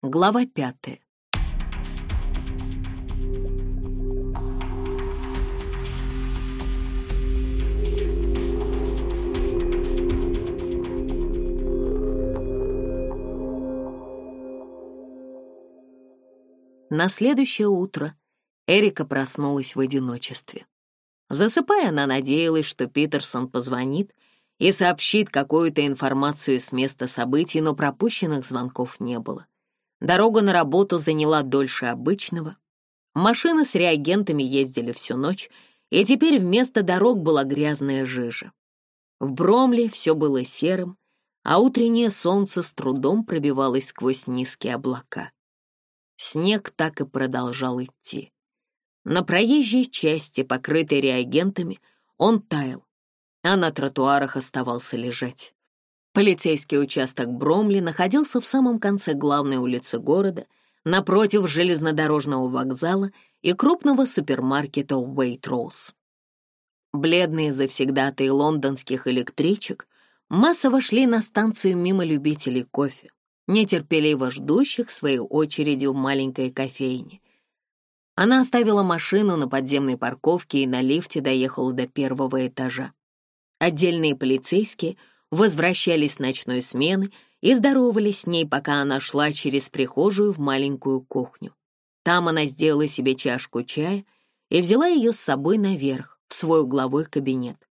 Глава пятая. На следующее утро Эрика проснулась в одиночестве. Засыпая, она надеялась, что Питерсон позвонит и сообщит какую-то информацию с места событий, но пропущенных звонков не было. Дорога на работу заняла дольше обычного. Машины с реагентами ездили всю ночь, и теперь вместо дорог была грязная жижа. В Бромле все было серым, а утреннее солнце с трудом пробивалось сквозь низкие облака. Снег так и продолжал идти. На проезжей части, покрытой реагентами, он таял, а на тротуарах оставался лежать. Полицейский участок Бромли находился в самом конце главной улицы города, напротив железнодорожного вокзала и крупного супермаркета Waitrose. Бледные завсегдатые лондонских электричек массово шли на станцию мимо любителей кофе, нетерпеливо ждущих своей очереди в маленькой кофейне. Она оставила машину на подземной парковке и на лифте доехала до первого этажа. Отдельные полицейские — возвращались с ночной смены и здоровались с ней, пока она шла через прихожую в маленькую кухню. Там она сделала себе чашку чая и взяла ее с собой наверх, в свой угловой кабинет.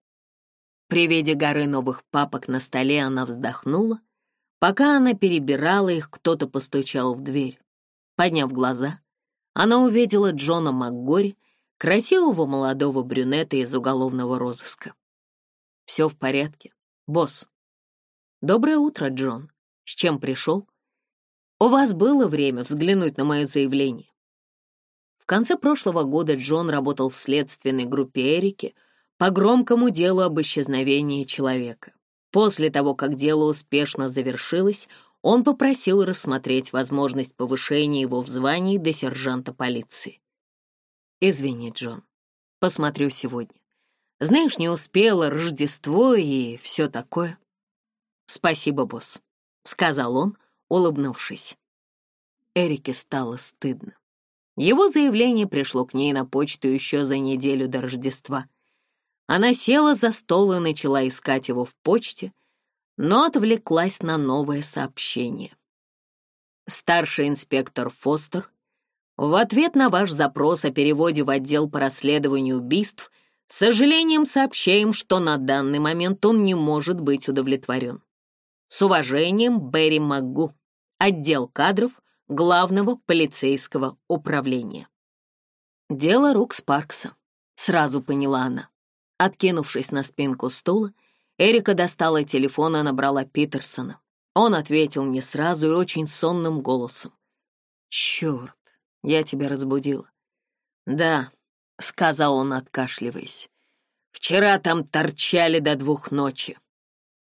При виде горы новых папок на столе она вздохнула. Пока она перебирала их, кто-то постучал в дверь. Подняв глаза, она увидела Джона МакГори, красивого молодого брюнета из уголовного розыска. «Все в порядке?» «Босс». «Доброе утро, Джон. С чем пришел?» «У вас было время взглянуть на мое заявление?» В конце прошлого года Джон работал в следственной группе Эрики по громкому делу об исчезновении человека. После того, как дело успешно завершилось, он попросил рассмотреть возможность повышения его в звании до сержанта полиции. «Извини, Джон, посмотрю сегодня». Знаешь, не успела, Рождество и все такое». «Спасибо, босс», — сказал он, улыбнувшись. Эрике стало стыдно. Его заявление пришло к ней на почту еще за неделю до Рождества. Она села за стол и начала искать его в почте, но отвлеклась на новое сообщение. «Старший инспектор Фостер, в ответ на ваш запрос о переводе в отдел по расследованию убийств — с сожалением сообщаем, что на данный момент он не может быть удовлетворен. С уважением, Берри Макгу, отдел кадров Главного полицейского управления. Дело рук Спаркса, сразу поняла она. Откинувшись на спинку стула, Эрика достала телефон и набрала Питерсона. Он ответил мне сразу и очень сонным голосом. «Черт, я тебя разбудила». «Да, — сказал он, откашливаясь. «Вчера там торчали до двух ночи.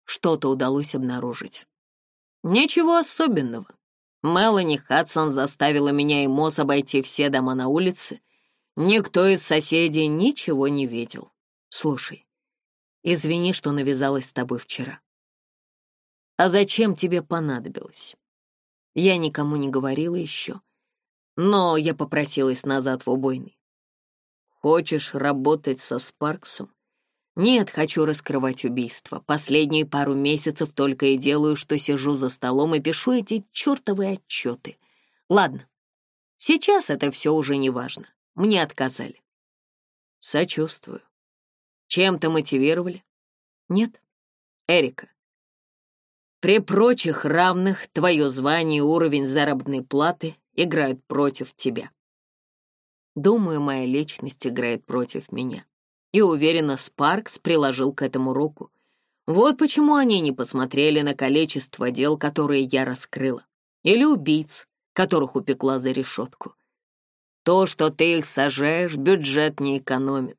Что-то удалось обнаружить». «Ничего особенного. Мелани Хадсон заставила меня и Мосс обойти все дома на улице. Никто из соседей ничего не видел. Слушай, извини, что навязалась с тобой вчера. А зачем тебе понадобилось? Я никому не говорила еще, но я попросилась назад в убойный. Хочешь работать со Спарксом? Нет, хочу раскрывать убийство. Последние пару месяцев только и делаю, что сижу за столом и пишу эти чертовы отчеты. Ладно, сейчас это все уже не важно. Мне отказали. Сочувствую. Чем-то мотивировали? Нет. Эрика, при прочих равных твое звание и уровень заработной платы играют против тебя. Думаю, моя личность играет против меня. И уверена, Спаркс приложил к этому руку. Вот почему они не посмотрели на количество дел, которые я раскрыла. Или убийц, которых упекла за решетку. То, что ты их сажаешь, бюджет не экономит.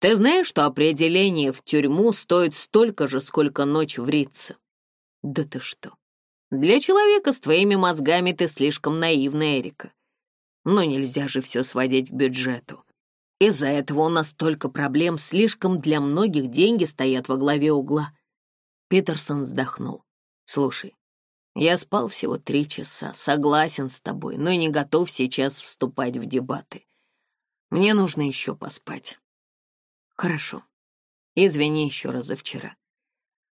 Ты знаешь, что определение в тюрьму стоит столько же, сколько ночь в Рице? Да ты что? Для человека с твоими мозгами ты слишком наивна, Эрика но нельзя же все сводить к бюджету. Из-за этого у нас столько проблем, слишком для многих деньги стоят во главе угла. Питерсон вздохнул. Слушай, я спал всего три часа, согласен с тобой, но не готов сейчас вступать в дебаты. Мне нужно еще поспать. Хорошо. Извини еще раз за вчера.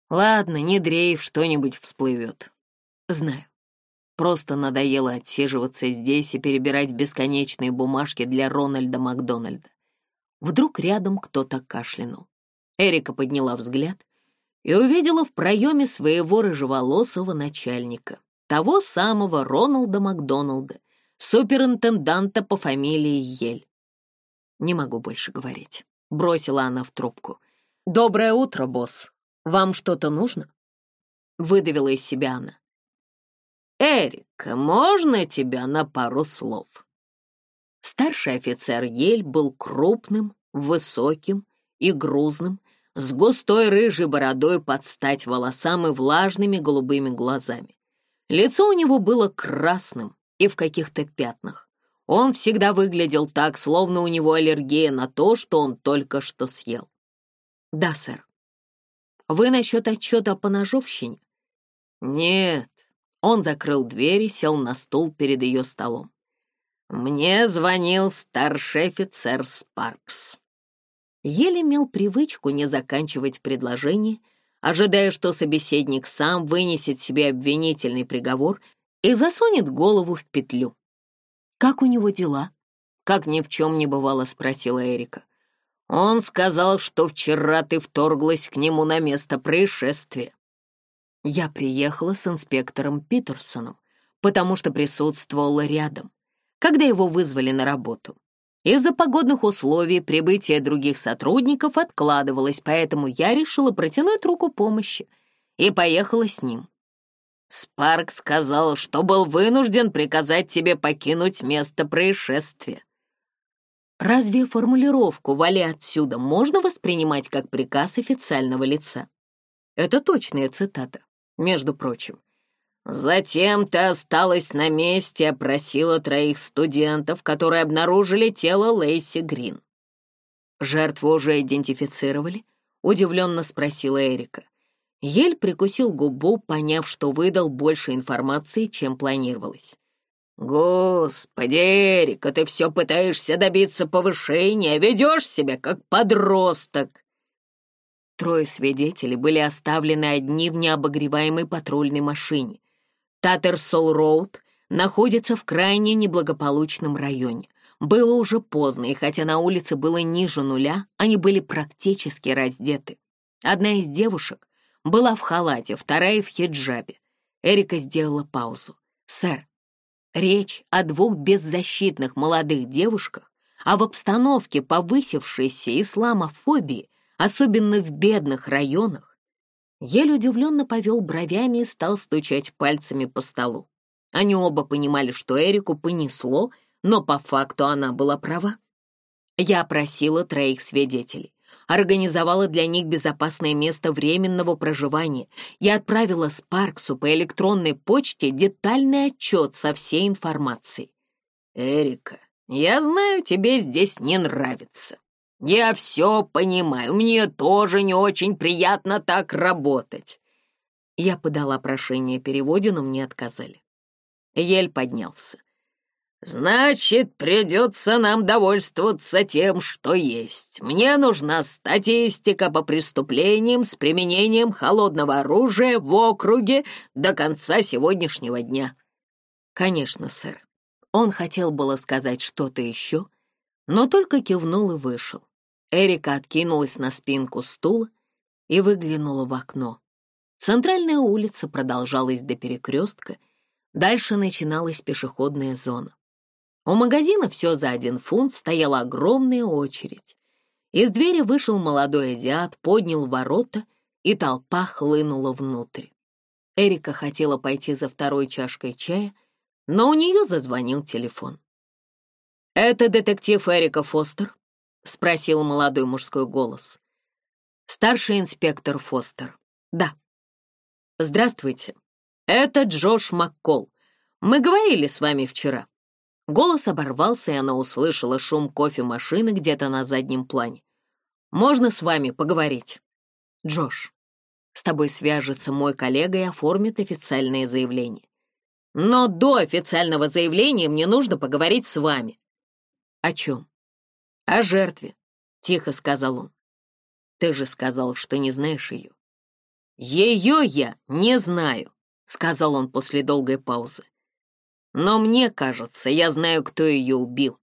Ладно, не дрейф, что-нибудь всплывет. Знаю. Просто надоело отсиживаться здесь и перебирать бесконечные бумажки для Рональда Макдональда. Вдруг рядом кто-то кашлянул. Эрика подняла взгляд и увидела в проеме своего рыжеволосого начальника, того самого Роналда Макдональда, суперинтенданта по фамилии Ель. «Не могу больше говорить», — бросила она в трубку. «Доброе утро, босс. Вам что-то нужно?» Выдавила из себя она. «Эрик, можно тебя на пару слов?» Старший офицер Ель был крупным, высоким и грузным, с густой рыжей бородой под стать волосам и влажными голубыми глазами. Лицо у него было красным и в каких-то пятнах. Он всегда выглядел так, словно у него аллергия на то, что он только что съел. «Да, сэр. Вы насчет отчета по ножовщине?» «Нет, он закрыл дверь и сел на стул перед ее столом. «Мне звонил старший офицер Спаркс». Еле имел привычку не заканчивать предложение, ожидая, что собеседник сам вынесет себе обвинительный приговор и засунет голову в петлю. «Как у него дела?» — как ни в чем не бывало, спросила Эрика. «Он сказал, что вчера ты вторглась к нему на место происшествия», я приехала с инспектором Питерсоном, потому что присутствовала рядом, когда его вызвали на работу. Из-за погодных условий прибытие других сотрудников откладывалось, поэтому я решила протянуть руку помощи и поехала с ним. Спарк сказал, что был вынужден приказать тебе покинуть место происшествия. Разве формулировку «вали отсюда» можно воспринимать как приказ официального лица? Это точная цитата между прочим. Затем ты осталась на месте опросила троих студентов, которые обнаружили тело Лейси Грин. Жертву уже идентифицировали? Удивленно спросила Эрика. Ель прикусил губу, поняв, что выдал больше информации, чем планировалось. «Господи, Эрика, ты все пытаешься добиться повышения, ведешь себя как подросток!» трое свидетелей были оставлены одни в необогреваемой патрульной машине. Таттерсол-Роуд находится в крайне неблагополучном районе. Было уже поздно, и хотя на улице было ниже нуля, они были практически раздеты. Одна из девушек была в халате, вторая в хиджабе. Эрика сделала паузу. «Сэр, речь о двух беззащитных молодых девушках, а в обстановке повысившейся исламофобии особенно в бедных районах. Ель удивленно повел бровями и стал стучать пальцами по столу. Они оба понимали, что Эрику понесло, но по факту она была права. Я просила троих свидетелей, организовала для них безопасное место временного проживания и отправила Спарксу по электронной почте детальный отчет со всей информацией. «Эрика, я знаю, тебе здесь не нравится», я все понимаю, мне тоже не очень приятно так работать». Я подала прошение о переводе, но мне отказали. Ель поднялся. «Значит, придется нам довольствоваться тем, что есть. Мне нужна статистика по преступлениям с применением холодного оружия в округе до конца сегодняшнего дня». «Конечно, сэр». Он хотел было сказать что-то еще, но только кивнул и вышел. Эрика откинулась на спинку стула и выглянула в окно. Центральная улица продолжалась до перекрестка, дальше начиналась пешеходная зона. У магазина все за один фунт стояла огромная очередь. Из двери вышел молодой азиат, поднял ворота, и толпа хлынула внутрь. Эрика хотела пойти за второй чашкой чая, но у нее зазвонил телефон. «Это детектив Эрика Фостер», — спросил молодой мужской голос. «Старший инспектор Фостер. Да». «Здравствуйте. Это Джош Маккол. Мы говорили с вами вчера». Голос оборвался, и она услышала шум кофемашины где-то на заднем плане. «Можно с вами поговорить?» «Джош, с тобой свяжется мой коллега и оформит официальное заявление». «Но до официального заявления мне нужно поговорить с вами». «О чем?» «О жертве», — тихо сказал он. «Ты же сказал, что не знаешь ее». «Ее я не знаю», — сказал он после долгой паузы. «Но мне кажется, я знаю, кто ее убил».